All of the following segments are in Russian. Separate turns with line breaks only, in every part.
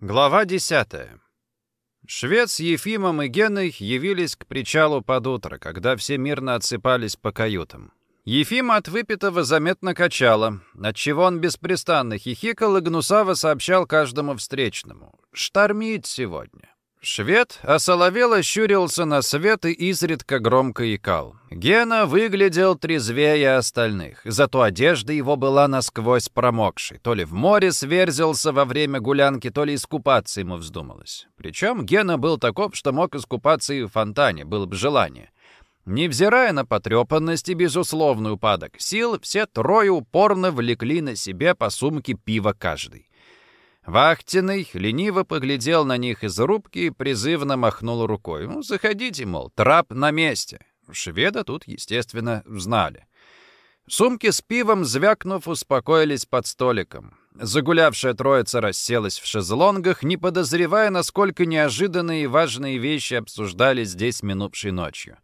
Глава 10. Швед с Ефимом и Геной явились к причалу под утро, когда все мирно отсыпались по каютам. Ефима от выпитого заметно качало, отчего он беспрестанно хихикал и гнусаво сообщал каждому встречному. «Штормит сегодня». Швед осоловело щурился на свет и изредка громко икал. Гена выглядел трезвее остальных, зато одежда его была насквозь промокшей. То ли в море сверзился во время гулянки, то ли искупаться ему вздумалось. Причем Гена был таков, что мог искупаться и в фонтане, было бы желание. Невзирая на потрепанность и безусловный упадок сил, все трое упорно влекли на себе по сумке пива каждый. Вахтенный лениво поглядел на них из рубки и призывно махнул рукой. «Ну, заходите, мол, трап на месте». Шведа тут, естественно, знали. Сумки с пивом, звякнув, успокоились под столиком. Загулявшая троица расселась в шезлонгах, не подозревая, насколько неожиданные и важные вещи обсуждали здесь минувшей ночью.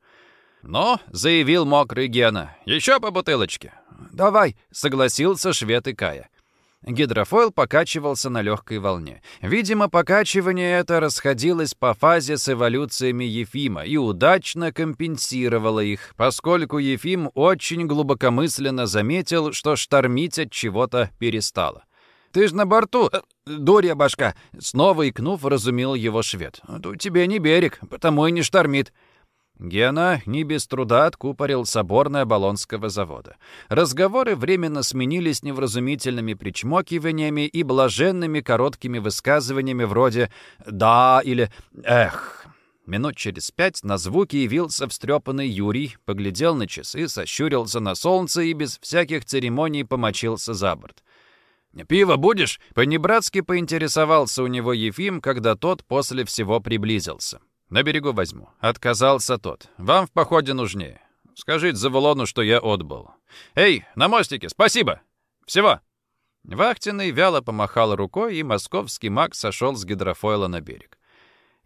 «Но», — заявил мокрый Гена, — «еще по бутылочке». «Давай», — согласился швед и Кая. Гидрофойл покачивался на легкой волне. Видимо, покачивание это расходилось по фазе с эволюциями Ефима и удачно компенсировало их, поскольку Ефим очень глубокомысленно заметил, что штормить от чего-то перестало. «Ты ж на борту, э, дурья башка!» Снова икнув, разумел его швед. «Тут тебе не берег, потому и не штормит». Гена не без труда откупорил соборное Болонского завода. Разговоры временно сменились невразумительными причмокиваниями и блаженными короткими высказываниями вроде «да» или «эх». Минут через пять на звуки явился встрепанный Юрий, поглядел на часы, сощурился на солнце и без всяких церемоний помочился за борт. «Пиво будешь?» — понебратски поинтересовался у него Ефим, когда тот после всего приблизился. «На берегу возьму». Отказался тот. «Вам в походе нужнее. Скажите Завулону, что я отбыл». «Эй, на мостике, спасибо! Всего!» Вахтенный вяло помахал рукой, и московский маг сошел с гидрофойла на берег.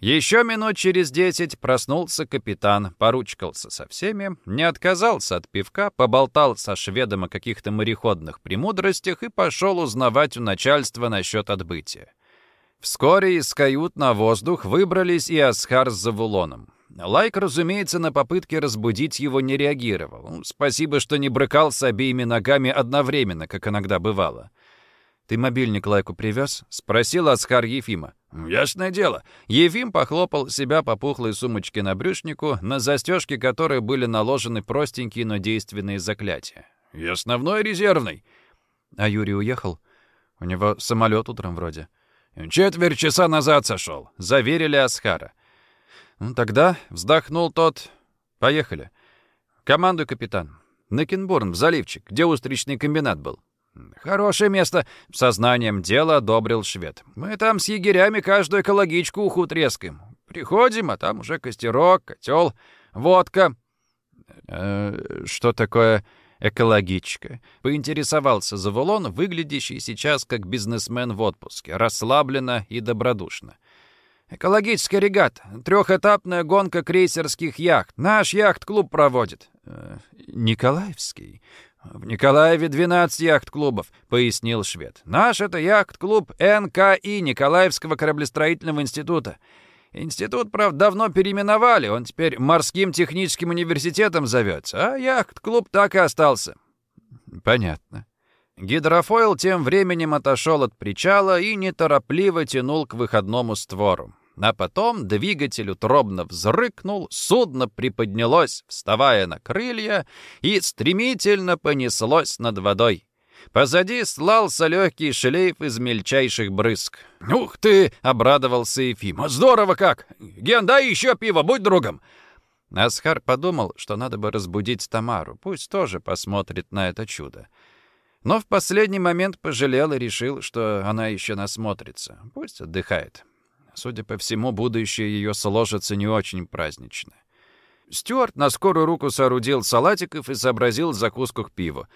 Еще минут через десять проснулся капитан, поручкался со всеми, не отказался от пивка, поболтал со шведом о каких-то мореходных премудростях и пошел узнавать у начальства насчет отбытия. Вскоре из кают на воздух выбрались и Асхар с Завулоном. Лайк, разумеется, на попытки разбудить его не реагировал. Спасибо, что не брыкался обеими ногами одновременно, как иногда бывало. «Ты мобильник Лайку привез?» — спросил Асхар Ефима. «Ясное дело». Ефим похлопал себя по пухлой сумочке на брюшнику, на застежки которой были наложены простенькие, но действенные заклятия. «И основной резервный». А Юрий уехал? У него самолет утром вроде. «Четверть часа назад сошел», — заверили Асхара. «Ну, тогда вздохнул тот. Поехали. Командуй, капитан. На Кенбурн, в заливчик, где устричный комбинат был». «Хорошее место», — сознанием дела одобрил швед. «Мы там с егерями каждую экологичку уху трескаем. Приходим, а там уже костерок, котел, водка». «Э, «Что такое экологичка. Поинтересовался Завулон, выглядящий сейчас как бизнесмен в отпуске, расслабленно и добродушно. «Экологическая регата. Трехэтапная гонка крейсерских яхт. Наш яхт-клуб проводит». Э, «Николаевский?» «В Николаеве 12 яхт-клубов», — пояснил швед. «Наш — это яхт-клуб НКИ Николаевского кораблестроительного института. Институт, правда, давно переименовали, он теперь морским техническим университетом зовется, а яхт-клуб так и остался». «Понятно». Гидрофойл тем временем отошел от причала и неторопливо тянул к выходному створу. А потом двигатель утробно взрыкнул, судно приподнялось, вставая на крылья, и стремительно понеслось над водой. Позади слался легкий шлейф из мельчайших брызг. «Ух ты!» — обрадовался Ефим. «Здорово как! Ген, дай еще пиво, будь другом!» Асхар подумал, что надо бы разбудить Тамару. Пусть тоже посмотрит на это чудо. Но в последний момент пожалел и решил, что она еще насмотрится. Пусть отдыхает. Судя по всему, будущее ее сложится не очень празднично. Стюарт на скорую руку соорудил салатиков и сообразил закуску к пиву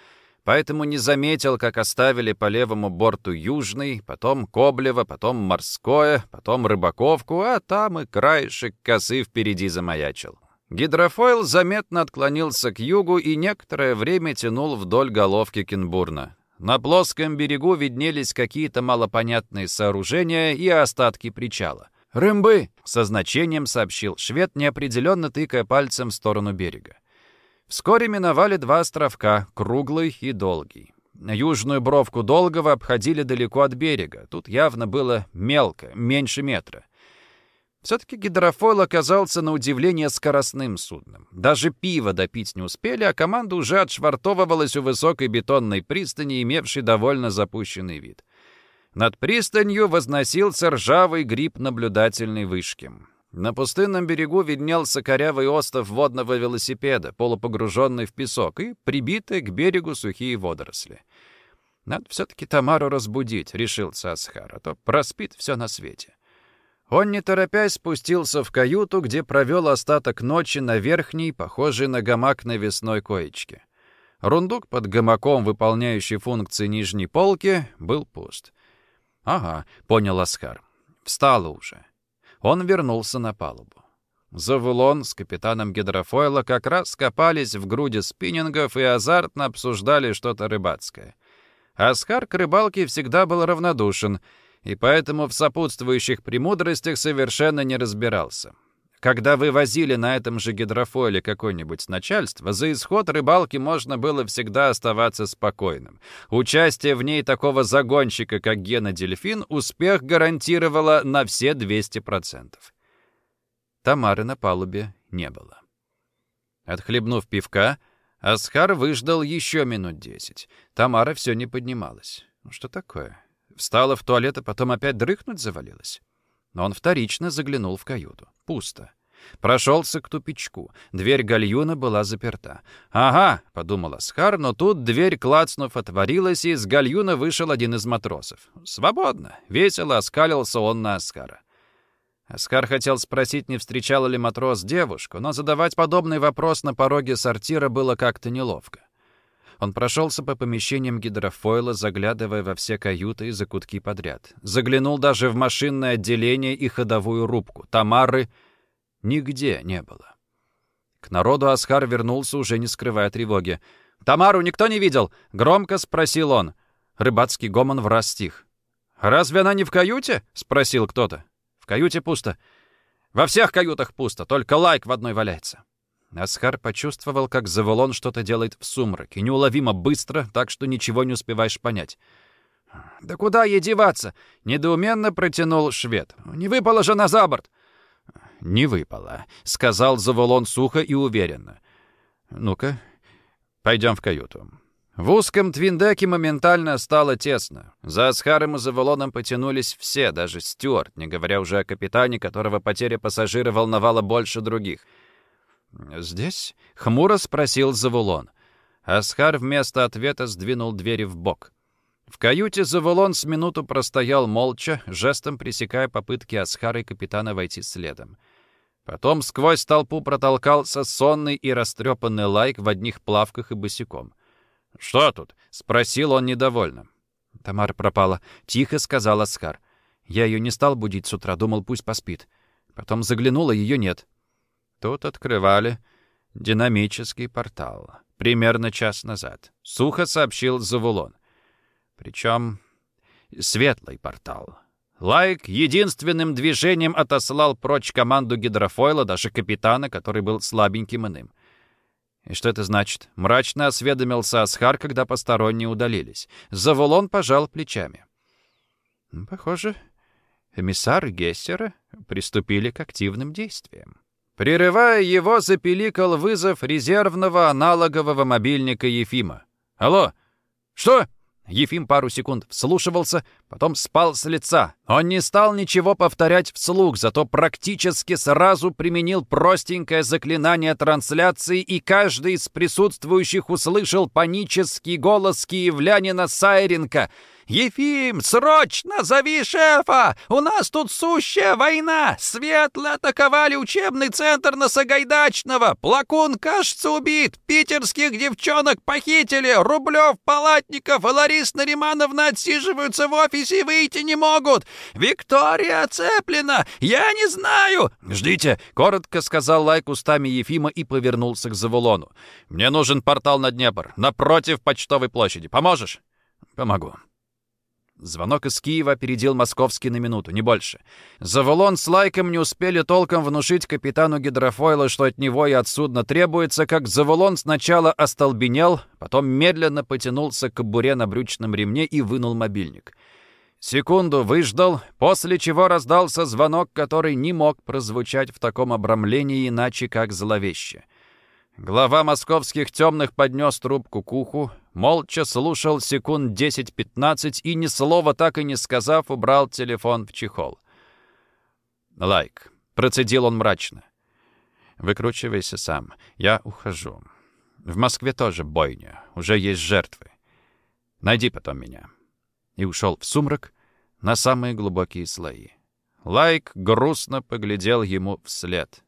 поэтому не заметил, как оставили по левому борту Южный, потом Коблево, потом Морское, потом Рыбаковку, а там и краешек косы впереди замаячил. Гидрофойл заметно отклонился к югу и некоторое время тянул вдоль головки Кенбурна. На плоском берегу виднелись какие-то малопонятные сооружения и остатки причала. «Рымбы!» — со значением сообщил швед, неопределенно тыкая пальцем в сторону берега. Вскоре миновали два островка, круглый и долгий. Южную бровку Долгого обходили далеко от берега. Тут явно было мелко, меньше метра. Все-таки гидрофойл оказался на удивление скоростным судном. Даже пиво допить не успели, а команда уже отшвартовывалась у высокой бетонной пристани, имевшей довольно запущенный вид. Над пристанью возносился ржавый гриб наблюдательной вышки. На пустынном берегу виднелся корявый остов водного велосипеда, полупогруженный в песок, и прибитые к берегу сухие водоросли. «Надо все-таки Тамару разбудить», — решился Асхар, «а то проспит все на свете». Он, не торопясь, спустился в каюту, где провел остаток ночи на верхней, похожей на гамак навесной коечке. Рундук под гамаком, выполняющий функции нижней полки, был пуст. «Ага», — понял Оскар. «Встало уже». Он вернулся на палубу. Завулон с капитаном гидрофойла как раз копались в груди спиннингов и азартно обсуждали что-то рыбацкое. Оскар к рыбалке всегда был равнодушен — и поэтому в сопутствующих премудростях совершенно не разбирался. Когда вы возили на этом же гидрофойле какое-нибудь начальство, за исход рыбалки можно было всегда оставаться спокойным. Участие в ней такого загонщика, как Гена Дельфин, успех гарантировало на все 200%. Тамары на палубе не было. Отхлебнув пивка, Асхар выждал еще минут десять. Тамара все не поднималась. Ну что такое? Встала в туалет, а потом опять дрыхнуть завалилась. Но он вторично заглянул в каюту. Пусто. Прошелся к тупичку. Дверь гальюна была заперта. «Ага», — подумал Асхар, но тут дверь, клацнув, отворилась, и из гальюна вышел один из матросов. «Свободно!» — весело оскалился он на Асхара. Аскар хотел спросить, не встречал ли матрос девушку, но задавать подобный вопрос на пороге сортира было как-то неловко. Он прошелся по помещениям гидрофойла, заглядывая во все каюты и закутки подряд. Заглянул даже в машинное отделение и ходовую рубку. Тамары нигде не было. К народу Асхар вернулся, уже не скрывая тревоги. «Тамару никто не видел?» — громко спросил он. Рыбацкий гомон враз стих. «Разве она не в каюте?» — спросил кто-то. «В каюте пусто. Во всех каютах пусто, только лайк в одной валяется». Асхар почувствовал, как Заволон что-то делает в сумраке, неуловимо быстро, так что ничего не успеваешь понять. «Да куда ей деваться?» — недоуменно протянул швед. «Не выпало же на за борт!» «Не выпало», — сказал Заволон сухо и уверенно. «Ну-ка, пойдем в каюту». В узком твиндеке моментально стало тесно. За Асхаром и Заволоном потянулись все, даже Стюарт, не говоря уже о капитане, которого потеря пассажира волновала больше других — «Здесь?» — хмуро спросил Завулон. Асхар вместо ответа сдвинул двери в бок. В каюте Завулон с минуту простоял молча, жестом пресекая попытки Асхара и капитана войти следом. Потом сквозь толпу протолкался сонный и растрепанный лайк в одних плавках и босиком. «Что тут?» — спросил он недовольно. Тамара пропала. Тихо сказал Асхар. Я ее не стал будить с утра, думал, пусть поспит. Потом заглянула, ее нет. Тут открывали динамический портал. Примерно час назад. Сухо сообщил Завулон. Причем светлый портал. Лайк единственным движением отослал прочь команду гидрофойла, даже капитана, который был слабеньким иным. «И что это значит?» — мрачно осведомился Асхар, когда посторонние удалились. Завулон пожал плечами. «Похоже, эмиссары Гессера приступили к активным действиям». Прерывая его, запеликал вызов резервного аналогового мобильника Ефима. «Алло! Что?» Ефим пару секунд вслушивался, потом спал с лица. Он не стал ничего повторять вслух, зато практически сразу применил простенькое заклинание трансляции, и каждый из присутствующих услышал панический голос киевлянина Сайренко — «Ефим, срочно зови шефа! У нас тут сущая война! Светло атаковали учебный центр на Сагайдачного! Плакун, кажется, убит! Питерских девчонок похитили! Рублев, Палатников и Лариса Наримановна отсиживаются в офисе и выйти не могут! Виктория оцеплена! Я не знаю!» «Ждите!» — коротко сказал Лайк устами Ефима и повернулся к Завулону. «Мне нужен портал на Днепр, напротив почтовой площади. Поможешь?» помогу». Звонок из Киева опередил московский на минуту, не больше. Заволон с Лайком не успели толком внушить капитану гидрофойла, что от него и от судна требуется, как Заволон сначала остолбенел, потом медленно потянулся к кобуре на брючном ремне и вынул мобильник. Секунду выждал, после чего раздался звонок, который не мог прозвучать в таком обрамлении иначе, как зловеще. Глава московских темных поднес трубку к уху, молча слушал секунд 10-15 и ни слова так и не сказав, убрал телефон в чехол. «Лайк», — процедил он мрачно. «Выкручивайся сам. Я ухожу. В Москве тоже бойня. Уже есть жертвы. Найди потом меня». И ушел в сумрак на самые глубокие слои. Лайк грустно поглядел ему вслед.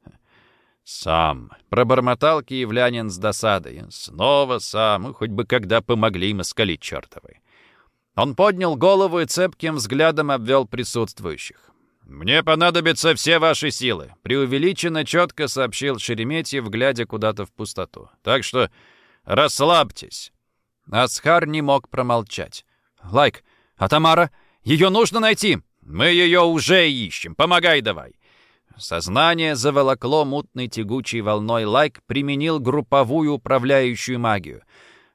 «Сам», — пробормотал киевлянин с досадой. «Снова сам, хоть бы когда помогли москали чертовы». Он поднял голову и цепким взглядом обвел присутствующих. «Мне понадобятся все ваши силы», — преувеличенно четко сообщил Шереметьев, глядя куда-то в пустоту. «Так что расслабьтесь». Асхар не мог промолчать. «Лайк, а Тамара? Ее нужно найти!» «Мы ее уже ищем. Помогай давай. Сознание заволокло мутной тягучей волной. Лайк применил групповую управляющую магию.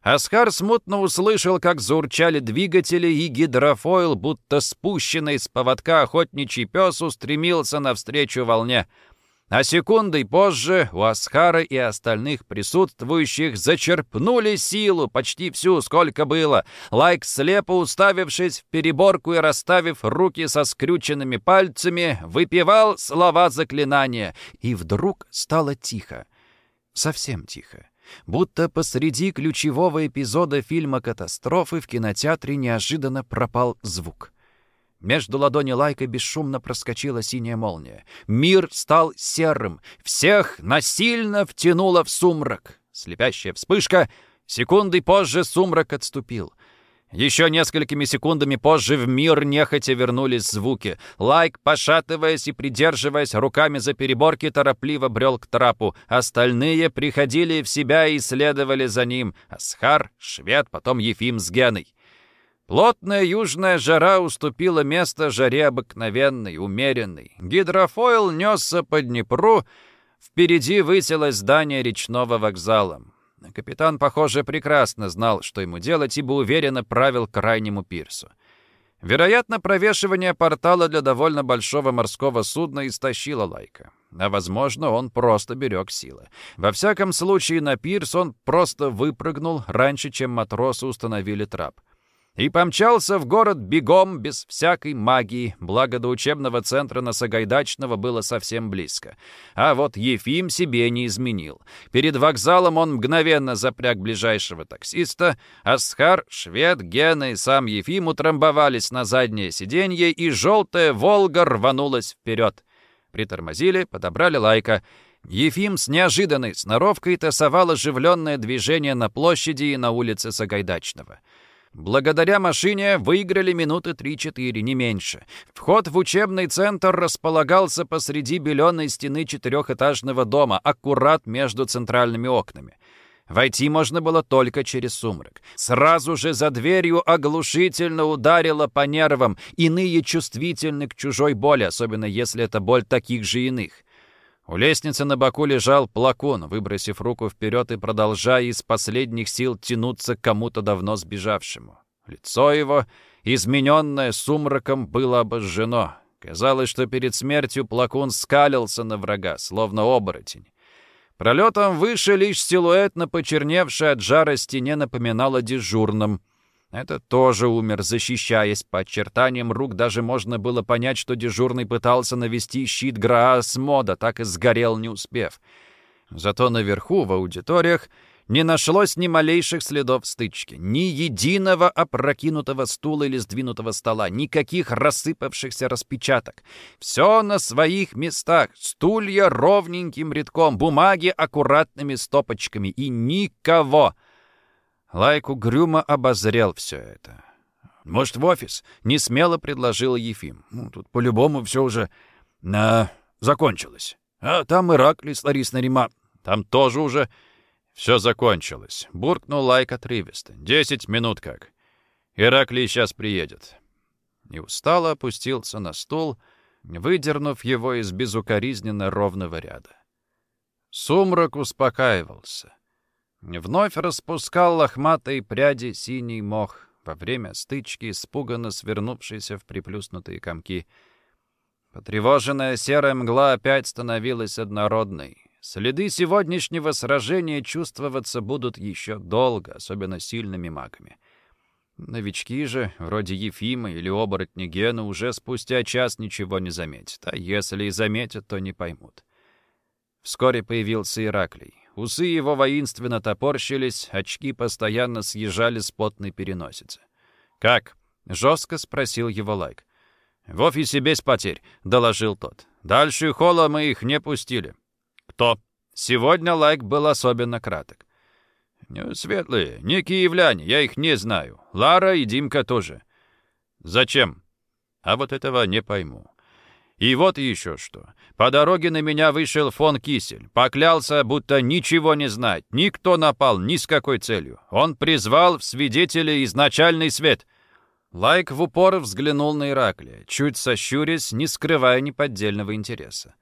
Асхар смутно услышал, как заурчали двигатели, и гидрофойл, будто спущенный с поводка охотничий пес, устремился навстречу волне — а секундой позже у Асхара и остальных присутствующих зачерпнули силу, почти всю, сколько было. Лайк, слепо уставившись в переборку и расставив руки со скрюченными пальцами, выпевал слова заклинания. И вдруг стало тихо. Совсем тихо. Будто посреди ключевого эпизода фильма-катастрофы в кинотеатре неожиданно пропал звук. Между ладоней Лайка бесшумно проскочила синяя молния. Мир стал серым. Всех насильно втянуло в сумрак. Слепящая вспышка. Секундой позже сумрак отступил. Еще несколькими секундами позже в мир нехотя вернулись звуки. Лайк, пошатываясь и придерживаясь руками за переборки, торопливо брел к трапу. Остальные приходили в себя и следовали за ним. Асхар, Швед, потом Ефим с Геной. Плотная южная жара уступила место жаре обыкновенной, умеренной. Гидрофойл несся по Днепру, впереди высилось здание речного вокзала. Капитан, похоже, прекрасно знал, что ему делать, ибо уверенно правил к крайнему пирсу. Вероятно, провешивание портала для довольно большого морского судна истощило Лайка. А, возможно, он просто берег силы. Во всяком случае, на пирс он просто выпрыгнул раньше, чем матросы установили трап и помчался в город бегом, без всякой магии, благо до учебного центра на Сагайдачного было совсем близко. А вот Ефим себе не изменил. Перед вокзалом он мгновенно запряг ближайшего таксиста, Асхар, Швед, Гена и сам Ефим утрамбовались на заднее сиденье, и желтая «Волга» рванулась вперед. Притормозили, подобрали лайка. Ефим с неожиданной сноровкой тасовал оживленное движение на площади и на улице Сагайдачного. Благодаря машине выиграли минуты 3-4, не меньше. Вход в учебный центр располагался посреди беленой стены четырехэтажного дома, аккурат между центральными окнами. Войти можно было только через сумрак. Сразу же за дверью оглушительно ударило по нервам. Иные чувствительны к чужой боли, особенно если это боль таких же иных. У лестницы на боку лежал плакон, выбросив руку вперед и продолжая из последних сил тянуться к кому-то давно сбежавшему. Лицо его, измененное сумраком, было обожжено. Казалось, что перед смертью плакун скалился на врага, словно оборотень. Пролетом выше лишь силуэт на почерневшей от жара стене напоминал о дежурном. Это тоже умер, защищаясь. По очертаниям рук даже можно было понять, что дежурный пытался навести щит Граас Мода, так и сгорел, не успев. Зато наверху, в аудиториях, не нашлось ни малейших следов стычки, ни единого опрокинутого стула или сдвинутого стола, никаких рассыпавшихся распечаток. Все на своих местах, стулья ровненьким рядком, бумаги аккуратными стопочками и никого — Лайк угрюмо обозрел все это. «Может, в офис?» — не смело предложил Ефим. «Ну, тут по-любому все уже а, закончилось. А там Ираклий с Ларисой Рима. Там тоже уже все закончилось». Буркнул Лайк отрывисто. «Десять минут как». Ираклий сейчас приедет». И устало опустился на стул, выдернув его из безукоризненно ровного ряда. Сумрак успокаивался. Вновь распускал лохматые пряди синий мох, во время стычки, испуганно свернувшийся в приплюснутые комки. Потревоженная серая мгла опять становилась однородной. Следы сегодняшнего сражения чувствоваться будут еще долго, особенно сильными магами. Новички же, вроде Ефима или оборотня Гена, уже спустя час ничего не заметят, а если и заметят, то не поймут. Вскоре появился Ираклий. Усы его воинственно топорщились, очки постоянно съезжали с потной переносицы. «Как?» — жестко спросил его Лайк. «В офисе без потерь», — доложил тот. «Дальше холла мы их не пустили». «Кто?» Сегодня Лайк был особенно краток. «Светлые, не киевляне, я их не знаю. Лара и Димка тоже». «Зачем?» «А вот этого не пойму. И вот еще что. По дороге на меня вышел фон Кисель. Поклялся, будто ничего не знает. Ни кто напал, ни с какой целью. Он призвал в свидетели изначальный свет. Лайк в упор взглянул на Ираклия, чуть сощурясь, не скрывая неподдельного интереса.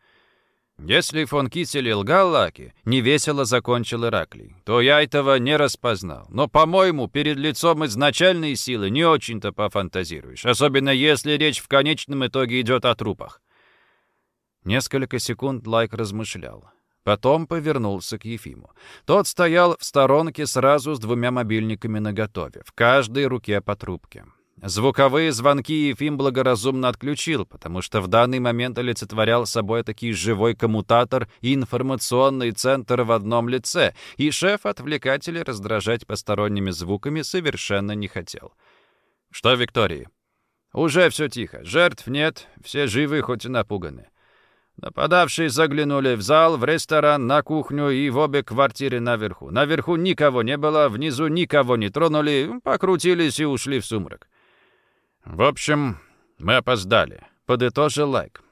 Если фон Кисель лгал, Лайк, невесело закончил Ираклий, то я этого не распознал. Но, по-моему, перед лицом изначальной силы не очень-то пофантазируешь, особенно если речь в конечном итоге идет о трупах. Несколько секунд Лайк размышлял. Потом повернулся к Ефиму. Тот стоял в сторонке сразу с двумя мобильниками наготове, в каждой руке по трубке. Звуковые звонки Ефим благоразумно отключил, потому что в данный момент олицетворял собой такой живой коммутатор и информационный центр в одном лице, и шеф отвлекателя раздражать посторонними звуками совершенно не хотел. «Что, Виктории?» «Уже все тихо. Жертв нет, все живы, хоть и напуганы. Нападавшие заглянули в зал, в ресторан, на кухню и в обе квартиры наверху. Наверху никого не было, внизу никого не тронули, покрутились и ушли в сумрак. «В общем, мы опоздали», — подытожил Лайк.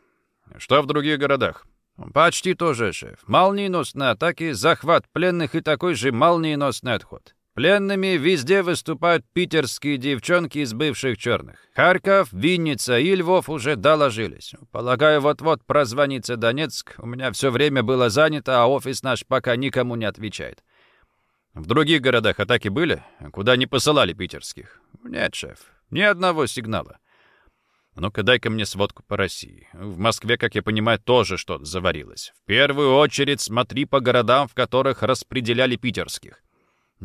«Что в других городах?» «Почти то же, шеф. Молниеносные атаки, захват пленных и такой же молниеносный отход. Пленными везде выступают питерские девчонки из бывших черных. Харьков, Винница и Львов уже доложились. Полагаю, вот-вот прозвонится Донецк. У меня все время было занято, а офис наш пока никому не отвечает. В других городах атаки были? Куда не посылали питерских? Нет, шеф. Ни одного сигнала. Ну-ка, дай-ка мне сводку по России. В Москве, как я понимаю, тоже что-то заварилось. В первую очередь смотри по городам, в которых распределяли питерских.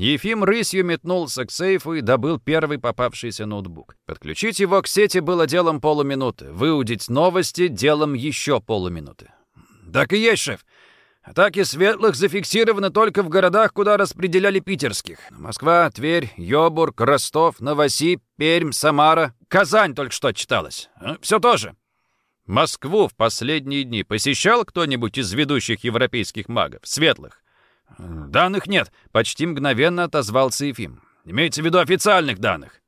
Ефим рысью метнулся к сейфу и добыл первый попавшийся ноутбук. Подключить его к сети было делом полуминуты, выудить новости — делом еще полуминуты. «Так и есть, шеф. Атаки светлых зафиксированы только в городах, куда распределяли питерских. Москва, Тверь, Йобург, Ростов, Новосиб, Пермь, Самара. Казань только что читалось. А, Все тоже». Москву в последние дни посещал кто-нибудь из ведущих европейских магов, светлых? «Данных нет», — почти мгновенно отозвался Ефим. «Имеется в виду официальных данных».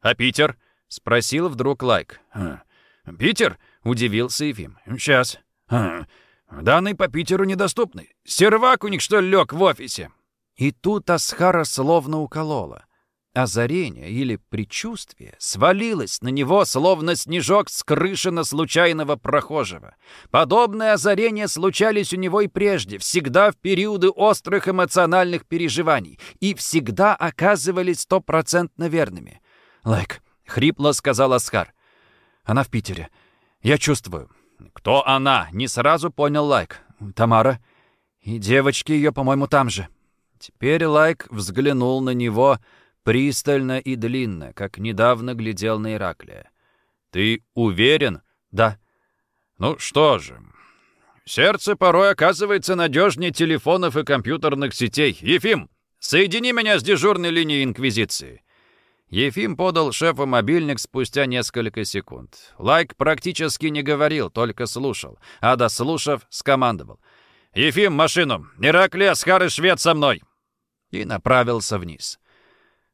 «А Питер?» — спросил вдруг Лайк. «Питер?» — удивился Ефим. «Сейчас. Данные по Питеру недоступны. Сервак у них, что ли, лег в офисе?» И тут Асхара словно уколола озарение или предчувствие свалилось на него, словно снежок с крыши на случайного прохожего. Подобные озарения случались у него и прежде, всегда в периоды острых эмоциональных переживаний, и всегда оказывались стопроцентно верными. «Лайк», — хрипло сказал Асхар, — «она в Питере. Я чувствую». «Кто она?» — не сразу понял Лайк. «Тамара. И девочки ее, по-моему, там же». Теперь Лайк взглянул на него — пристально и длинно, как недавно глядел на Ираклия. «Ты уверен?» «Да». «Ну что же, сердце порой оказывается надежнее телефонов и компьютерных сетей. Ефим, соедини меня с дежурной линией Инквизиции». Ефим подал шефу мобильник спустя несколько секунд. Лайк практически не говорил, только слушал, а дослушав, скомандовал. «Ефим, машину! Ираклий, Асхар и Швед со мной!» И направился вниз.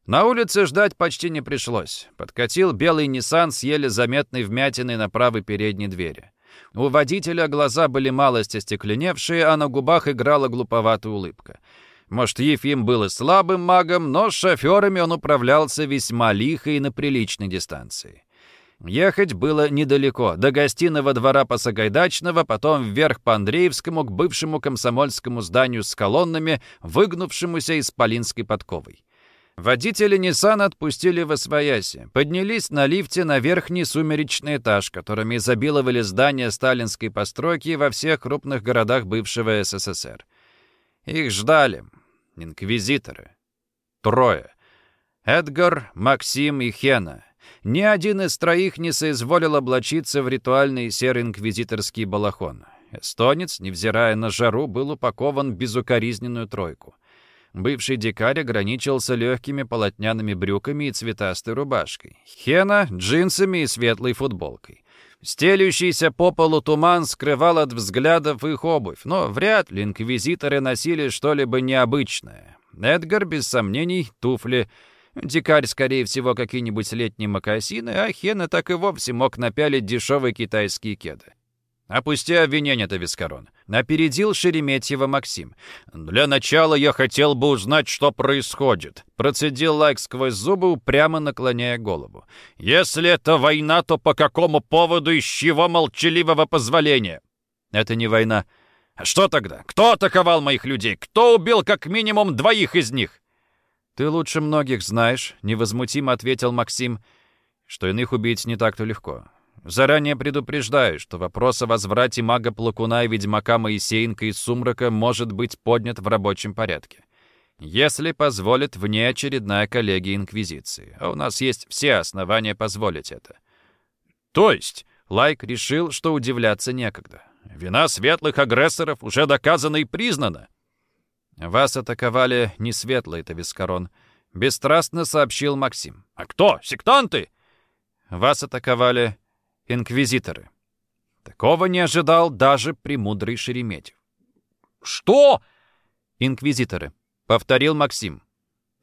На улице ждать почти не пришлось. Подкатил белый Ниссан с еле заметной вмятиной на правой передней двери. У водителя глаза были малость остекленевшие, а на губах играла глуповатая улыбка. Может, Ефим был и слабым магом, но с шоферами он управлялся весьма лихо и на приличной дистанции. Ехать было недалеко, до гостиного двора по Сагайдачного, потом вверх по Андреевскому к бывшему комсомольскому зданию с колоннами, выгнувшемуся из Полинской подковой. Водители Nissan отпустили в Освояси, поднялись на лифте на верхний сумеречный этаж, которыми изобиловали здания сталинской постройки во всех крупных городах бывшего СССР. Их ждали. Инквизиторы. Трое. Эдгар, Максим и Хена. Ни один из троих не соизволил облачиться в ритуальный серый инквизиторский балахон. Эстонец, невзирая на жару, был упакован в безукоризненную тройку. Бывший дикарь ограничился легкими полотняными брюками и цветастой рубашкой. Хена — джинсами и светлой футболкой. Стелющийся по полу туман скрывал от взглядов их обувь, но вряд ли инквизиторы носили что-либо необычное. Эдгар, без сомнений, туфли. Дикарь, скорее всего, какие-нибудь летние мокасины, а Хена так и вовсе мог напялить дешевые китайские кеды. «Опусти обвинение-то, Вискарон», — опередил Шереметьева Максим. «Для начала я хотел бы узнать, что происходит», — процедил Лайк сквозь зубы, упрямо наклоняя голову. «Если это война, то по какому поводу и с чего молчаливого позволения?» «Это не война». «А что тогда? Кто атаковал моих людей? Кто убил как минимум двоих из них?» «Ты лучше многих знаешь», — невозмутимо ответил Максим, «что иных убить не так-то легко. Заранее предупреждаю, что вопрос о возврате мага-плакуна и ведьмака Моисеенко из сумрака может быть поднят в рабочем порядке. Если позволит внеочередная коллегия Инквизиции. А у нас есть все основания позволить это. То есть, Лайк решил, что удивляться некогда. Вина светлых агрессоров уже доказана и признана. Вас атаковали не светлые-то, Вискарон. Бесстрастно сообщил Максим. А кто? Сектанты? Вас атаковали инквизиторы. Такого не ожидал даже премудрый Шереметьев. «Что?» «Инквизиторы», — повторил Максим.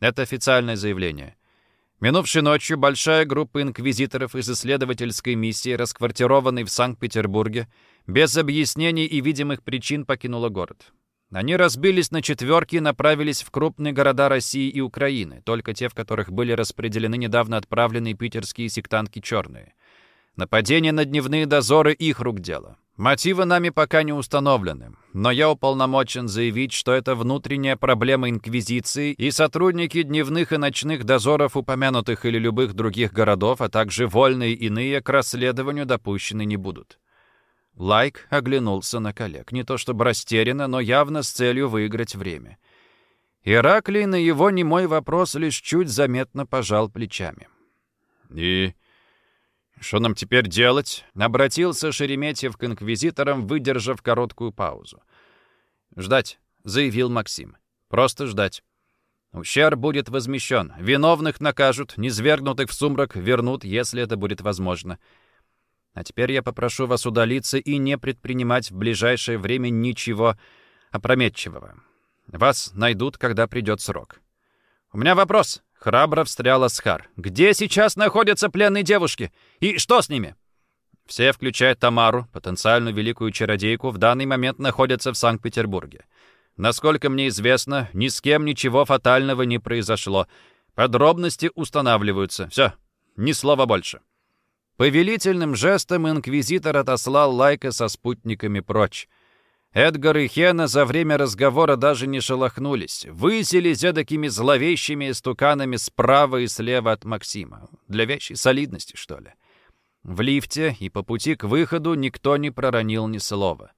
Это официальное заявление. Минувшей ночью большая группа инквизиторов из исследовательской миссии, расквартированной в Санкт-Петербурге, без объяснений и видимых причин покинула город. Они разбились на четверки и направились в крупные города России и Украины, только те, в которых были распределены недавно отправленные питерские сектантки «Черные». Нападение на дневные дозоры — их рук дело. Мотивы нами пока не установлены, но я уполномочен заявить, что это внутренняя проблема Инквизиции, и сотрудники дневных и ночных дозоров упомянутых или любых других городов, а также вольные иные к расследованию допущены не будут. Лайк оглянулся на коллег, не то чтобы растерянно, но явно с целью выиграть время. Ираклий на его немой вопрос лишь чуть заметно пожал плечами. «И «Что нам теперь делать?» — обратился Шереметьев к инквизиторам, выдержав короткую паузу. «Ждать», — заявил Максим. «Просто ждать. Ущерб будет возмещен. Виновных накажут, низвергнутых в сумрак вернут, если это будет возможно. А теперь я попрошу вас удалиться и не предпринимать в ближайшее время ничего опрометчивого. Вас найдут, когда придет срок. У меня вопрос. Храбро встрял Асхар. «Где сейчас находятся пленные девушки? И что с ними?» Все, включая Тамару, потенциальную великую чародейку, в данный момент находятся в Санкт-Петербурге. Насколько мне известно, ни с кем ничего фатального не произошло. Подробности устанавливаются. Все, ни слова больше. Повелительным жестом инквизитор отослал Лайка со спутниками прочь. Эдгар и Хена за время разговора даже не шелохнулись, высились эдакими зловещими стуканами справа и слева от Максима. Для вещей солидности, что ли. В лифте и по пути к выходу никто не проронил ни слова.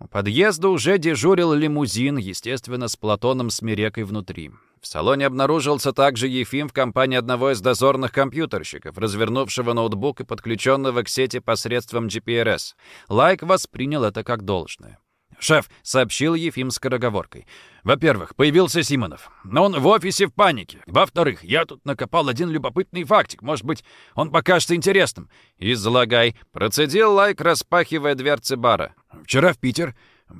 У подъезда уже дежурил лимузин, естественно, с Платоном Смирекой внутри. В салоне обнаружился также Ефим в компании одного из дозорных компьютерщиков, развернувшего ноутбук и подключенного к сети посредством GPRS. Лайк воспринял это как должное. «Шеф», — сообщил Ефим скороговоркой. «Во-первых, появился Симонов. Но он в офисе в панике. Во-вторых, я тут накопал один любопытный фактик. Может быть, он покажется интересным». «Излагай», — процедил Лайк, распахивая дверцы бара. «Вчера в Питер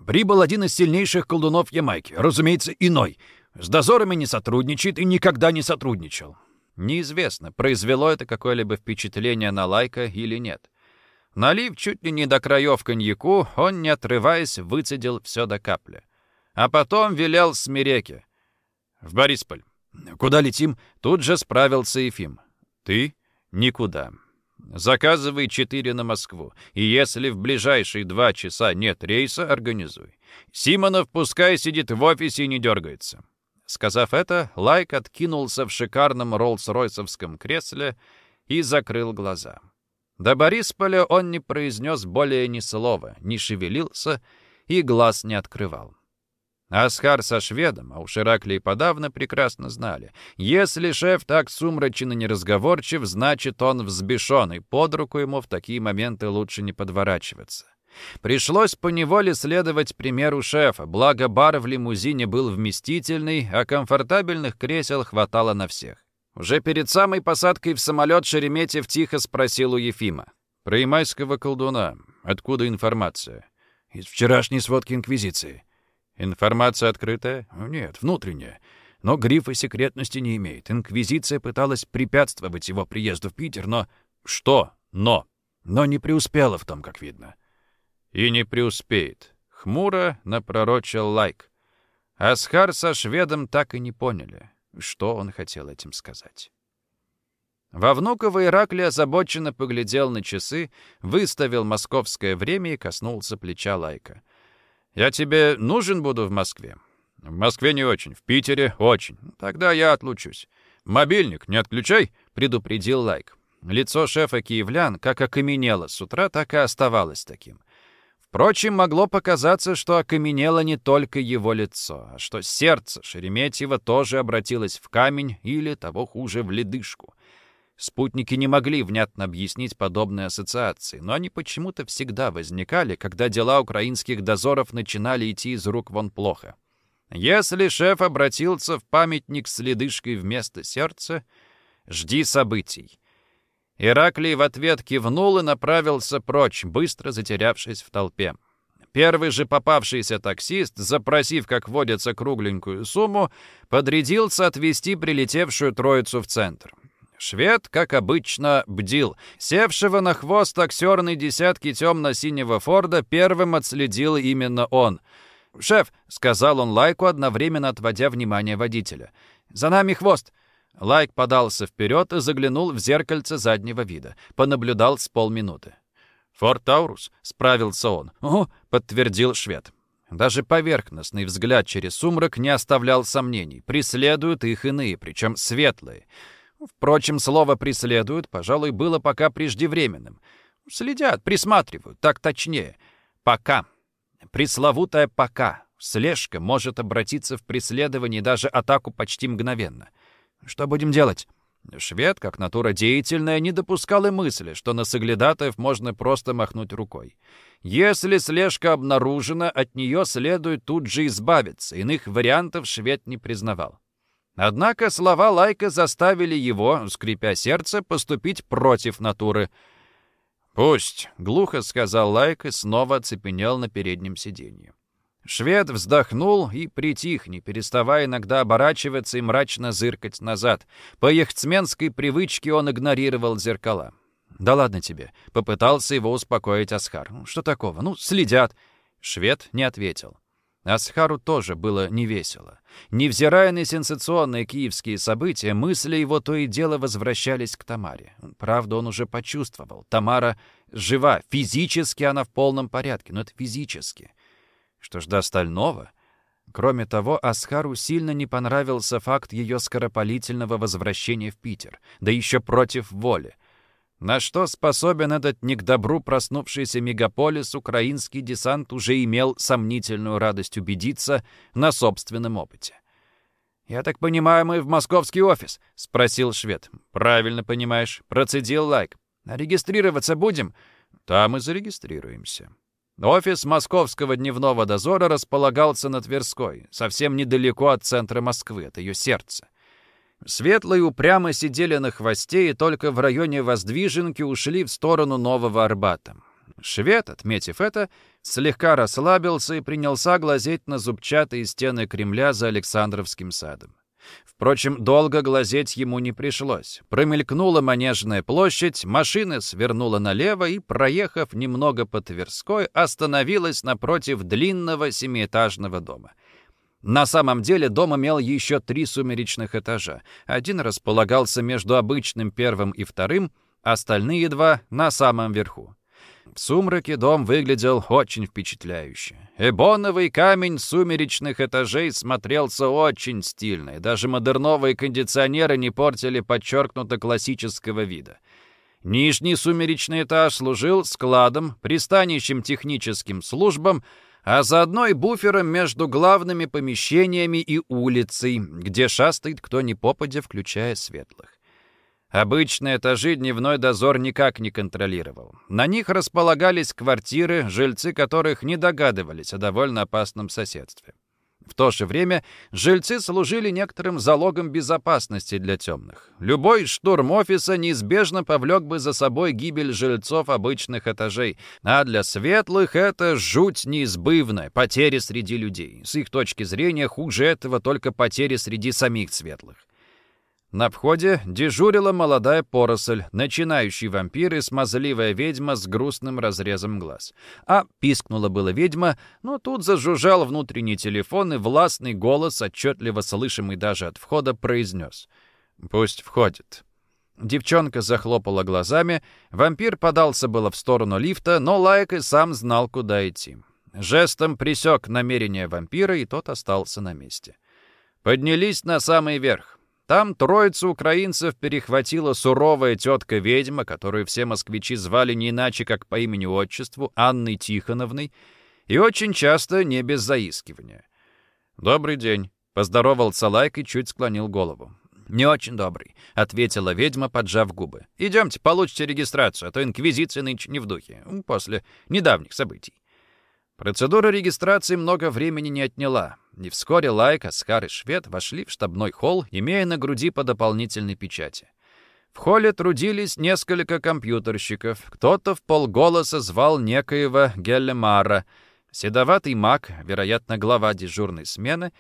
прибыл один из сильнейших колдунов Ямайки. Разумеется, иной. С дозорами не сотрудничает и никогда не сотрудничал». Неизвестно, произвело это какое-либо впечатление на Лайка или нет. Налив чуть ли не до краев коньяку, он, не отрываясь, выцедил все до капли. А потом велел Смиреке. «В Борисполь». «Куда летим?» Тут же справился Ефим. «Ты? Никуда. Заказывай четыре на Москву, и если в ближайшие два часа нет рейса, организуй. Симонов пускай сидит в офисе и не дергается». Сказав это, Лайк откинулся в шикарном роллс-ройсовском кресле и закрыл глаза. До Борисполя он не произнес более ни слова, не шевелился и глаз не открывал. Асхар со шведом, а уж Ираклий подавно прекрасно знали. Если шеф так сумрачен и неразговорчив, значит, он взбешен, и под руку ему в такие моменты лучше не подворачиваться. Пришлось поневоле следовать примеру шефа, благо бар в лимузине был вместительный, а комфортабельных кресел хватало на всех. Уже перед самой посадкой в самолет Шереметьев тихо спросил у Ефима. «Про ямайского колдуна. Откуда информация?» «Из вчерашней сводки Инквизиции». Информация открытая? Нет, внутренняя. Но грифа секретности не имеет. Инквизиция пыталась препятствовать его приезду в Питер, но... Что «но»? Но не преуспела в том, как видно. И не преуспеет. Хмуро напророчил лайк. Асхар со шведом так и не поняли, что он хотел этим сказать. Во Внуково Ираклий озабоченно поглядел на часы, выставил московское время и коснулся плеча Лайка. Я тебе нужен буду в Москве? В Москве не очень, в Питере очень. Тогда я отлучусь. Мобильник не отключай, предупредил Лайк. Лицо шефа киевлян как окаменело с утра, так и оставалось таким. Впрочем, могло показаться, что окаменело не только его лицо, а что сердце Шереметьева тоже обратилось в камень или, того хуже, в ледышку. Спутники не могли внятно объяснить подобные ассоциации, но они почему-то всегда возникали, когда дела украинских дозоров начинали идти из рук вон плохо. Если шеф обратился в памятник с ледышкой вместо сердца, жди событий. Ираклий в ответ кивнул и направился прочь, быстро затерявшись в толпе. Первый же попавшийся таксист, запросив, как водится, кругленькую сумму, подрядился отвезти прилетевшую троицу в центр. Швед, как обычно, бдил. Севшего на хвост таксерной десятки темно-синего Форда первым отследил именно он. «Шеф», — сказал он Лайку, одновременно отводя внимание водителя, — «за нами хвост». Лайк подался вперед и заглянул в зеркальце заднего вида. Понаблюдал с полминуты. «Форд Таурус», — справился он. «О», — подтвердил швед. Даже поверхностный взгляд через сумрак не оставлял сомнений. Преследуют их иные, причем светлые. Впрочем, слово «преследуют», пожалуй, было пока преждевременным. Следят, присматривают, так точнее. Пока. Пресловутая «пока». Слежка может обратиться в преследование даже атаку почти мгновенно. Что будем делать? Швед, как натура деятельная, не допускал и мысли, что на соглядатаев можно просто махнуть рукой. Если слежка обнаружена, от нее следует тут же избавиться. Иных вариантов швед не признавал. Однако слова Лайка заставили его, скрипя сердце, поступить против натуры. «Пусть», — глухо сказал Лайк и снова оцепенел на переднем сиденье. Швед вздохнул и притих, не переставая иногда оборачиваться и мрачно зыркать назад. По яхтсменской привычке он игнорировал зеркала. «Да ладно тебе», — попытался его успокоить Асхар. «Что такого? Ну, следят». Швед не ответил. Асхару тоже было невесело. Невзирая на сенсационные киевские события, мысли его то и дело возвращались к Тамаре. Правда, он уже почувствовал. Тамара жива. Физически она в полном порядке, но это физически. Что ж до остального? Кроме того, Асхару сильно не понравился факт ее скоропалительного возвращения в Питер, да еще против воли. На что способен этот не к добру проснувшийся мегаполис, украинский десант уже имел сомнительную радость убедиться на собственном опыте. «Я так понимаю, мы в московский офис?» — спросил швед. «Правильно понимаешь», — процедил Лайк. «А регистрироваться будем?» «Там и зарегистрируемся». Офис московского дневного дозора располагался на Тверской, совсем недалеко от центра Москвы, от ее сердца. Светлые упрямо сидели на хвосте и только в районе Воздвиженки ушли в сторону Нового Арбата. Швед, отметив это, слегка расслабился и принялся глазеть на зубчатые стены Кремля за Александровским садом. Впрочем, долго глазеть ему не пришлось. Промелькнула Манежная площадь, машина свернула налево и, проехав немного по Тверской, остановилась напротив длинного семиэтажного дома — На самом деле дом имел еще три сумеречных этажа. Один располагался между обычным первым и вторым, остальные два — на самом верху. В сумраке дом выглядел очень впечатляюще. Эбоновый камень сумеречных этажей смотрелся очень стильно, и даже модерновые кондиционеры не портили подчеркнуто классического вида. Нижний сумеречный этаж служил складом, пристанищем техническим службам, а заодно и буфером между главными помещениями и улицей, где шастает кто ни попадя, включая светлых. Обычные этажи дневной дозор никак не контролировал. На них располагались квартиры, жильцы которых не догадывались о довольно опасном соседстве. В то же время жильцы служили некоторым залогом безопасности для темных. Любой штурм офиса неизбежно повлек бы за собой гибель жильцов обычных этажей, а для светлых это жуть неизбывная, потери среди людей. С их точки зрения хуже этого только потери среди самих светлых. На входе дежурила молодая поросль, начинающий вампир и смазливая ведьма с грустным разрезом глаз. А пискнула была ведьма, но тут зажужжал внутренний телефон, и властный голос, отчетливо слышимый даже от входа, произнес «Пусть входит». Девчонка захлопала глазами, вампир подался было в сторону лифта, но Лайк и сам знал, куда идти. Жестом присек намерение вампира, и тот остался на месте. Поднялись на самый верх. Там троицу украинцев перехватила суровая тетка-ведьма, которую все москвичи звали не иначе, как по имени-отчеству, Анной Тихоновной, и очень часто не без заискивания. «Добрый день», — поздоровался Лайк и чуть склонил голову. «Не очень добрый», — ответила ведьма, поджав губы. «Идемте, получите регистрацию, а то инквизиция нынче не в духе, после недавних событий». Процедура регистрации много времени не отняла, и вскоре Лайк, Асхар и Швед вошли в штабной холл, имея на груди по дополнительной печати. В холле трудились несколько компьютерщиков. Кто-то в полголоса звал некоего Геллемара. Седоватый маг, вероятно, глава дежурной смены,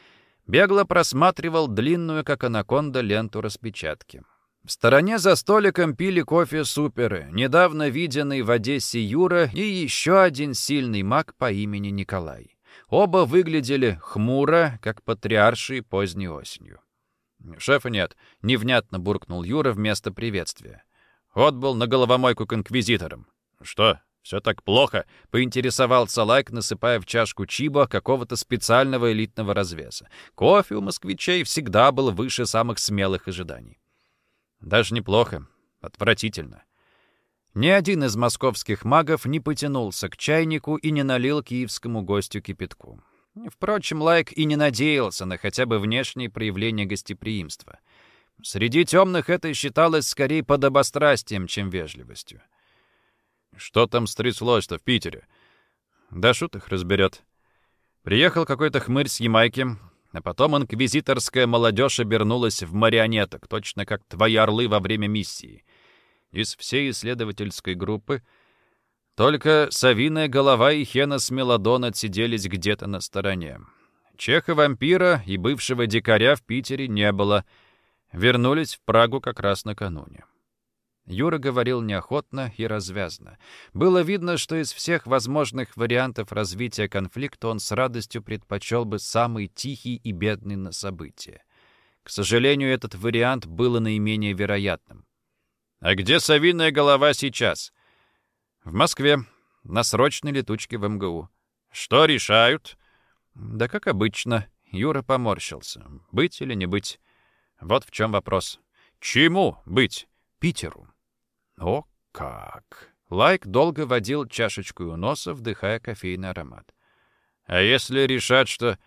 бегло просматривал длинную, как анаконда, ленту распечатки. В стороне за столиком пили кофе суперы, недавно виденный в Одессе Юра и еще один сильный маг по имени Николай. Оба выглядели хмуро, как патриарши поздней осенью. «Шефа нет», — невнятно буркнул Юра вместо приветствия. «Отбыл на головомойку к инквизиторам». «Что, все так плохо?» — поинтересовался Лайк, насыпая в чашку чибо какого-то специального элитного развеса. Кофе у москвичей всегда был выше самых смелых ожиданий. Даже неплохо. Отвратительно. Ни один из московских магов не потянулся к чайнику и не налил киевскому гостю кипятку. Впрочем, Лайк и не надеялся на хотя бы внешние проявления гостеприимства. Среди темных это считалось скорее подобострастием, чем вежливостью. «Что там стряслось-то в Питере?» «Да шут их разберет». Приехал какой-то хмырь с Ямайки, а потом инквизиторская молодежь обернулась в марионеток, точно как твои орлы во время миссии. Из всей исследовательской группы только совиная голова и Хенос Мелодон отсиделись где-то на стороне. Чеха-вампира и бывшего дикаря в Питере не было. Вернулись в Прагу как раз накануне. Юра говорил неохотно и развязно. Было видно, что из всех возможных вариантов развития конфликта он с радостью предпочел бы самый тихий и бедный на события. К сожалению, этот вариант был наименее вероятным. «А где совиная голова сейчас?» «В Москве. На срочной летучке в МГУ». «Что решают?» «Да как обычно». Юра поморщился. «Быть или не быть? Вот в чем вопрос». «Чему быть?» «Питеру». О, как! Лайк долго водил чашечку у носа, вдыхая кофейный аромат. А если решат, что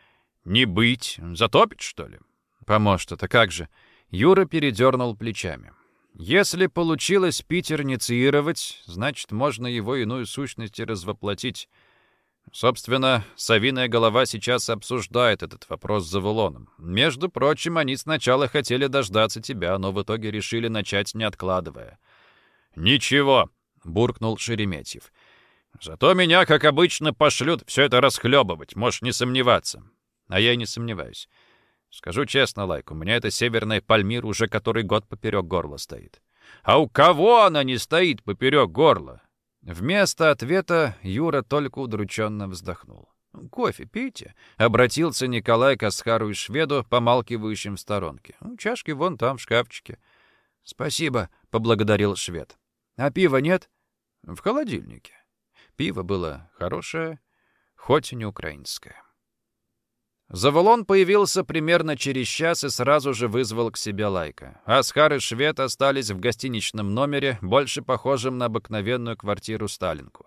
не быть, затопит, что ли? Поможет это, как же? Юра передернул плечами. Если получилось Питер инициировать, значит, можно его иную сущность и развоплотить. Собственно, совиная голова сейчас обсуждает этот вопрос за Вулоном. Между прочим, они сначала хотели дождаться тебя, но в итоге решили начать, не откладывая. «Ничего», — буркнул Шереметьев. «Зато меня, как обычно, пошлют все это расхлебывать, можешь не сомневаться». А я и не сомневаюсь. Скажу честно, Лайк, у меня эта северная Пальмир уже который год поперек горла стоит. А у кого она не стоит поперек горла? Вместо ответа Юра только удрученно вздохнул. «Кофе пейте», — обратился Николай к Асхару и шведу, помалкивающим в сторонке. «Ну, «Чашки вон там, в шкафчике». «Спасибо», — поблагодарил швед. «А пива нет?» «В холодильнике». Пиво было хорошее, хоть и не украинское. Заволон появился примерно через час и сразу же вызвал к себе Лайка. Асхар и Швед остались в гостиничном номере, больше похожем на обыкновенную квартиру Сталинку.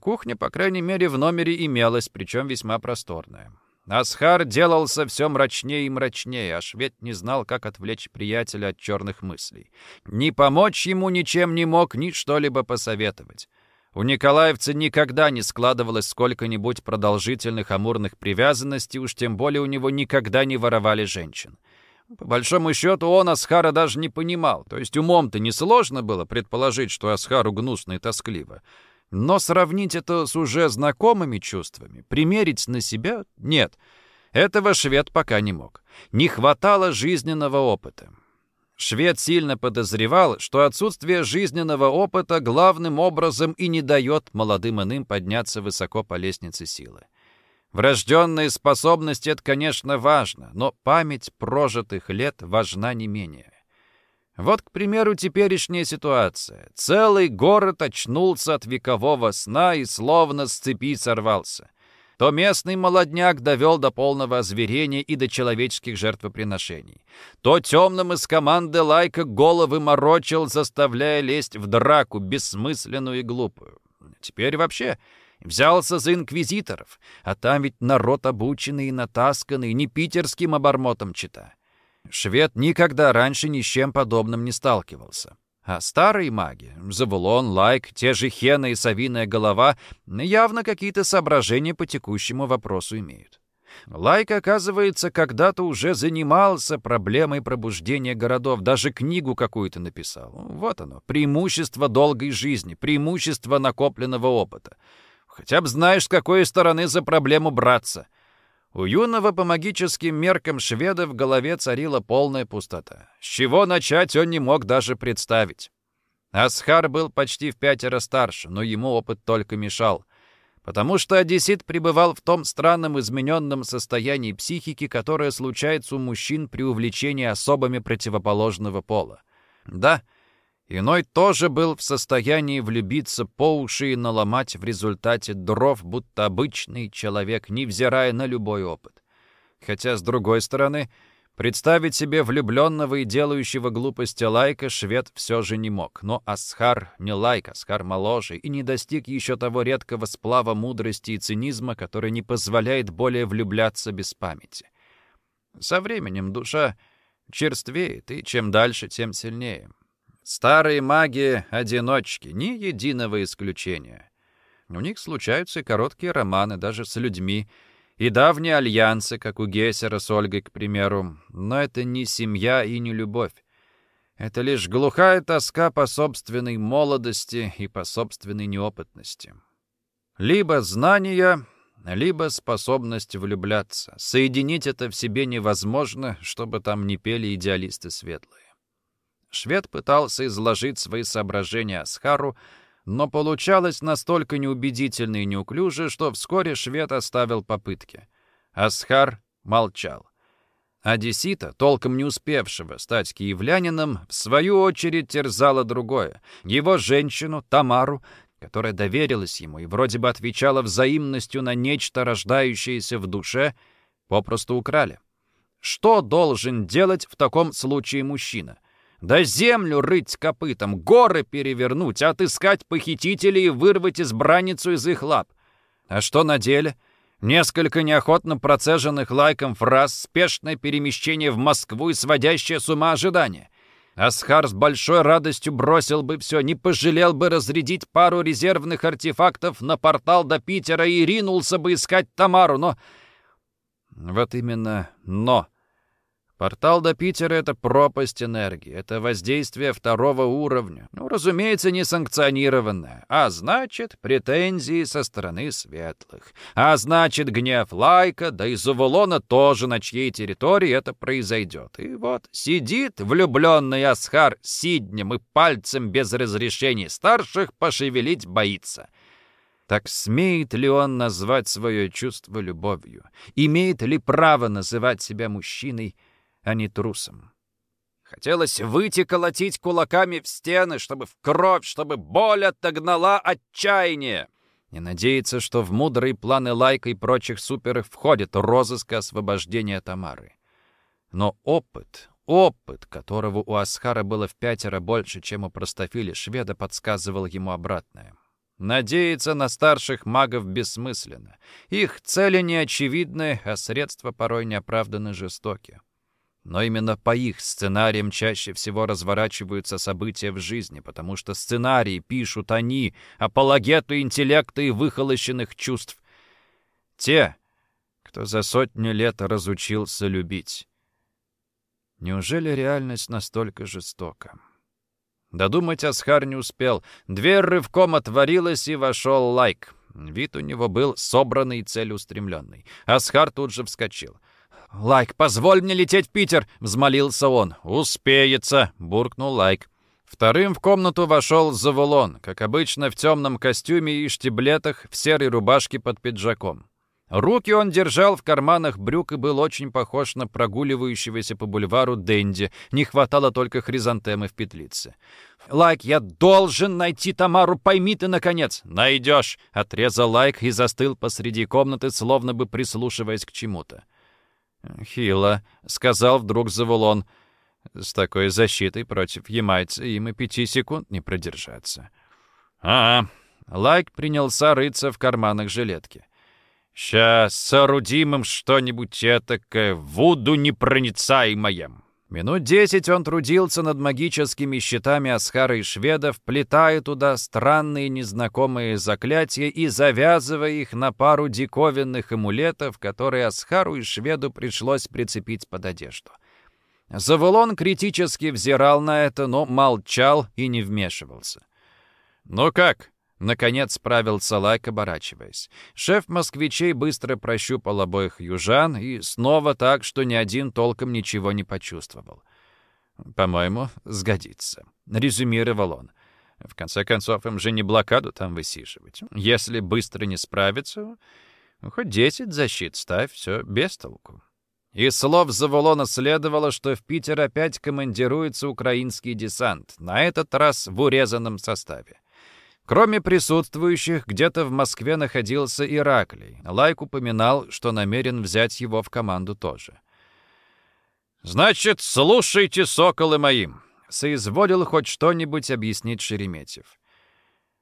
Кухня, по крайней мере, в номере имелась, причем весьма просторная. Асхар делался все мрачнее и мрачнее, а швед не знал, как отвлечь приятеля от черных мыслей. Ни помочь ему ничем не мог, ни что-либо посоветовать. У николаевца никогда не складывалось сколько-нибудь продолжительных амурных привязанностей, уж тем более у него никогда не воровали женщин. По большому счету он Асхара даже не понимал, то есть умом-то несложно было предположить, что Асхару гнусно и тоскливо. Но сравнить это с уже знакомыми чувствами, примерить на себя — нет. Этого швед пока не мог. Не хватало жизненного опыта. Швед сильно подозревал, что отсутствие жизненного опыта главным образом и не дает молодым иным подняться высоко по лестнице силы. Врожденные способности — это, конечно, важно, но память прожитых лет важна не менее. Вот, к примеру, теперешняя ситуация. Целый город очнулся от векового сна и словно с цепи сорвался. То местный молодняк довел до полного озверения и до человеческих жертвоприношений. То темным из команды Лайка головы морочил, заставляя лезть в драку, бессмысленную и глупую. Теперь вообще взялся за инквизиторов, а там ведь народ обученный и натасканный, не питерским обормотом чита. Швед никогда раньше ни с чем подобным не сталкивался. А старые маги, Завулон, Лайк, те же Хена и Савиная голова, явно какие-то соображения по текущему вопросу имеют. Лайк, оказывается, когда-то уже занимался проблемой пробуждения городов, даже книгу какую-то написал. Вот оно, преимущество долгой жизни, преимущество накопленного опыта. Хотя бы знаешь, с какой стороны за проблему браться — у юного по магическим меркам шведа в голове царила полная пустота. С чего начать он не мог даже представить. Асхар был почти в пятеро старше, но ему опыт только мешал. Потому что одессит пребывал в том странном измененном состоянии психики, которое случается у мужчин при увлечении особами противоположного пола. Да, Иной тоже был в состоянии влюбиться по уши и наломать в результате дров, будто обычный человек, невзирая на любой опыт. Хотя, с другой стороны, представить себе влюбленного и делающего глупости лайка швед все же не мог. Но Асхар не лайк, Асхар моложе и не достиг еще того редкого сплава мудрости и цинизма, который не позволяет более влюбляться без памяти. Со временем душа черствеет, и чем дальше, тем сильнее. Старые маги — одиночки, ни единого исключения. У них случаются короткие романы, даже с людьми, и давние альянсы, как у Гессера с Ольгой, к примеру. Но это не семья и не любовь. Это лишь глухая тоска по собственной молодости и по собственной неопытности. Либо знания, либо способность влюбляться. Соединить это в себе невозможно, чтобы там не пели идеалисты светлые. Швед пытался изложить свои соображения Асхару, но получалось настолько неубедительно и неуклюже, что вскоре швед оставил попытки. Асхар молчал. Одессита, толком не успевшего стать киевлянином, в свою очередь терзало другое. Его женщину, Тамару, которая доверилась ему и вроде бы отвечала взаимностью на нечто, рождающееся в душе, попросту украли. Что должен делать в таком случае мужчина? Да землю рыть копытом, горы перевернуть, отыскать похитителей и вырвать избранницу из их лап. А что на деле? Несколько неохотно процеженных лайком фраз, спешное перемещение в Москву и сводящее с ума ожидания. Асхар с большой радостью бросил бы все, не пожалел бы разрядить пару резервных артефактов на портал до Питера и ринулся бы искать Тамару, но... Вот именно «но». Портал до Питера — это пропасть энергии, это воздействие второго уровня. Ну, разумеется, не санкционированное. А значит, претензии со стороны светлых. А значит, гнев Лайка, да и Завулона тоже, на чьей территории это произойдет. И вот сидит влюбленный Асхар сиднем и пальцем без разрешения старших пошевелить боится. Так смеет ли он назвать свое чувство любовью? Имеет ли право называть себя мужчиной, а не трусом? Хотелось выйти колотить кулаками в стены, чтобы в кровь, чтобы боль отогнала отчаяние. Не надеяться, что в мудрые планы Лайка и прочих суперов входит розыск освобождения Тамары. Но опыт, опыт, которого у Асхара было в пятеро больше, чем у простофили шведа, подсказывал ему обратное. Надеяться на старших магов бессмысленно. Их цели не очевидны, а средства порой неоправданно жестоки. Но именно по их сценариям чаще всего разворачиваются события в жизни, потому что сценарии пишут они, апологеты интеллекта и выхолощенных чувств. Те, кто за сотню лет разучился любить. Неужели реальность настолько жестока? Додумать Асхар не успел. Дверь рывком отворилась, и вошел Лайк. Вид у него был собранный и целеустремленный. Асхар тут же вскочил. «Лайк, позволь мне лететь в Питер!» — взмолился он. «Успеется!» — буркнул Лайк. Вторым в комнату вошел Завулон, как обычно, в темном костюме и штиблетах, в серой рубашке под пиджаком. Руки он держал в карманах брюк и был очень похож на прогуливающегося по бульвару денди. Не хватало только хризантемы в петлице. «Лайк, я должен найти Тамару, пойми ты, наконец!» «Найдешь!» — отрезал Лайк и застыл посреди комнаты, словно бы прислушиваясь к чему-то. «Хило», — сказал вдруг Завулон. «С такой защитой против ямайца им и пяти секунд не продержаться». «А, -а. Лайк принялся рыться в карманах жилетки. Сейчас соорудим им что-нибудь этакое, вуду непроницаемое. Минут десять он трудился над магическими щитами Асхара и Шведа, вплетая туда странные незнакомые заклятия и завязывая их на пару диковинных амулетов, которые Асхару и Шведу пришлось прицепить под одежду. Завулон критически взирал на это, но молчал и не вмешивался. «Ну как?» Наконец справился Лайк, оборачиваясь. Шеф москвичей быстро прощупал обоих южан и снова так, что ни один толком ничего не почувствовал. «По-моему, сгодится», — резюмировал он. «В конце концов, им же не блокаду там высиживать. Если быстро не справиться, хоть десять защит ставь, все без толку». Из слов Заволона следовало, что в Питер опять командируется украинский десант, на этот раз в урезанном составе. Кроме присутствующих, где-то в Москве находился Ираклий. Лайк упоминал, что намерен взять его в команду тоже. «Значит, слушайте, соколы моим!» — соизволил хоть что-нибудь объяснить Шереметьев.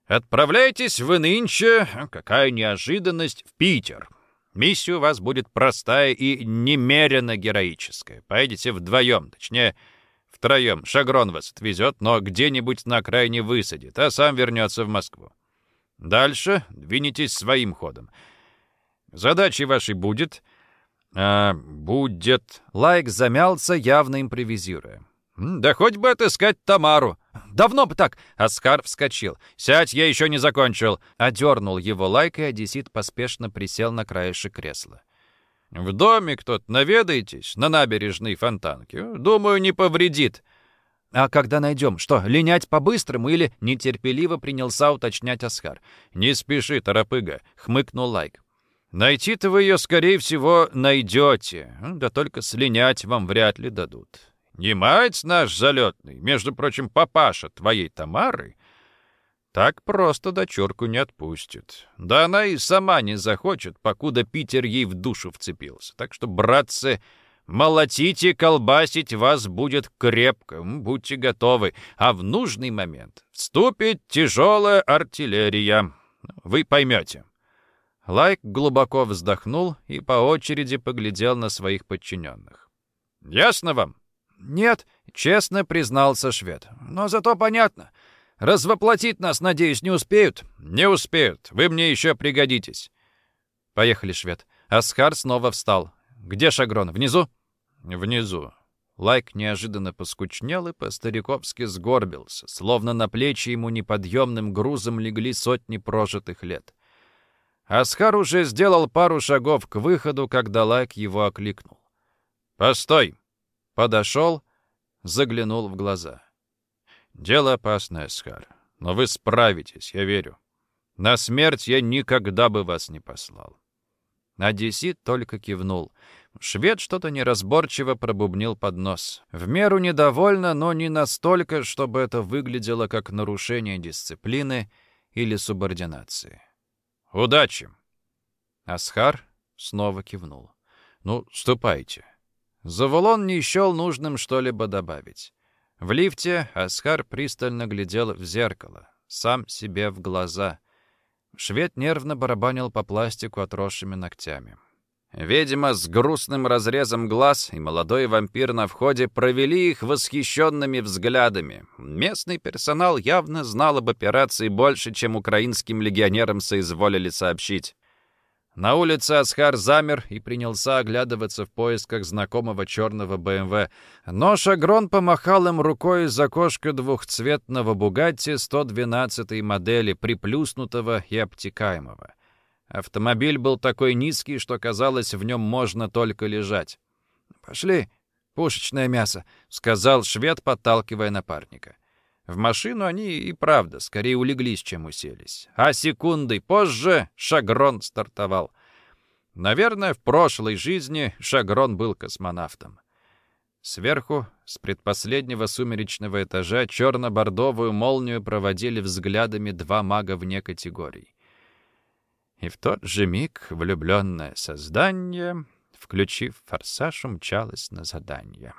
«Отправляйтесь вы нынче, какая неожиданность, в Питер. Миссия у вас будет простая и немерено героическая. Поедете вдвоем, точнее, Втроем Шагрон вас отвезет, но где-нибудь на окраине высадит, а сам вернется в Москву. Дальше двинетесь своим ходом. Задачей вашей будет... А, будет... Лайк замялся, явно импровизируя. «Да хоть бы отыскать Тамару!» «Давно бы так!» Оскар вскочил. «Сядь, я еще не закончил!» Одернул его лайк, и одессит поспешно присел на краешек кресла. В доме кто-то наведаетесь на набережной Фонтанке. Думаю, не повредит. А когда найдем, что, линять по-быстрому или нетерпеливо принялся уточнять Асхар? Не спеши, торопыга, хмыкнул Лайк. Найти-то вы ее, скорее всего, найдете. Да только слинять вам вряд ли дадут. Не мать наш залетный, между прочим, папаша твоей Тамары, так просто дочурку не отпустит. Да она и сама не захочет, покуда Питер ей в душу вцепился. Так что, братцы, молотить и колбасить вас будет крепко, будьте готовы. А в нужный момент вступит тяжелая артиллерия. Вы поймете. Лайк глубоко вздохнул и по очереди поглядел на своих подчиненных. «Ясно вам?» «Нет», — честно признался швед. «Но зато понятно. Развоплотить нас, надеюсь, не успеют?» «Не успеют. Вы мне еще пригодитесь». «Поехали, швед». Асхар снова встал. «Где Шагрон? Внизу?» «Внизу». Лайк неожиданно поскучнел и по-стариковски сгорбился, словно на плечи ему неподъемным грузом легли сотни прожитых лет. Асхар уже сделал пару шагов к выходу, когда Лайк его окликнул. «Постой!» Подошел, заглянул в глаза. Дело опасное, Асхар. Но вы справитесь, я верю. На смерть я никогда бы вас не послал». Одессит только кивнул. Швед что-то неразборчиво пробубнил под нос. В меру недовольно, но не настолько, чтобы это выглядело как нарушение дисциплины или субординации. «Удачи!» Асхар снова кивнул. «Ну, ступайте». Завулон не счел нужным что-либо добавить. В лифте Асхар пристально глядел в зеркало, сам себе в глаза. Швед нервно барабанил по пластику отросшими ногтями. Ведьма с грустным разрезом глаз и молодой вампир на входе провели их восхищенными взглядами. Местный персонал явно знал об операции больше, чем украинским легионерам соизволили сообщить. На улице Асхар замер и принялся оглядываться в поисках знакомого черного БМВ. Но Шагрон помахал им рукой из окошка двухцветного «Бугатти» 112 модели, приплюснутого и обтекаемого. Автомобиль был такой низкий, что казалось, в нем можно только лежать. «Пошли, пушечное мясо», — сказал швед, подталкивая напарника. В машину они и правда скорее улеглись, чем уселись. А секундой позже Шагрон стартовал. Наверное, в прошлой жизни Шагрон был космонавтом. Сверху, с предпоследнего сумеречного этажа, черно-бордовую молнию проводили взглядами два мага вне категорий. И в тот же миг влюбленное создание, включив форсаж, умчалось на задание.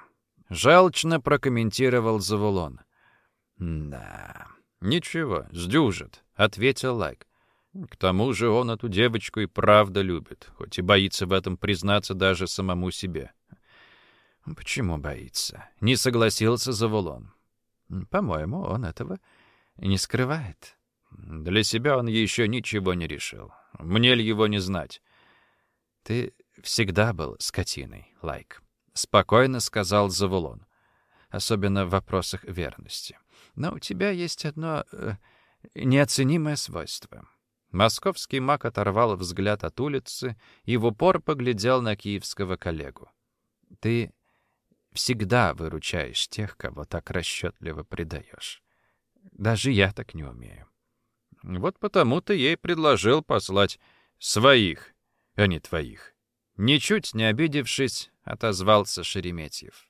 Желчно прокомментировал Завулон. «Да, ничего, сдюжит», — ответил Лайк. К тому же он эту девочку и правда любит, хоть и боится в этом признаться даже самому себе. «Почему боится?» — не согласился Завулон. «По-моему, он этого не скрывает». Для себя он еще ничего не решил. Мне ли его не знать? «Ты всегда был скотиной, Лайк», — спокойно сказал Завулон. «Особенно в вопросах верности. Но у тебя есть одно э, неоценимое свойство». Московский маг оторвал взгляд от улицы и в упор поглядел на киевского коллегу. «Ты всегда выручаешь тех, кого так расчетливо предаешь. Даже я так не умею. Вот потому-то ей предложил послать своих, а не твоих. Ничуть не обидевшись, отозвался Шереметьев.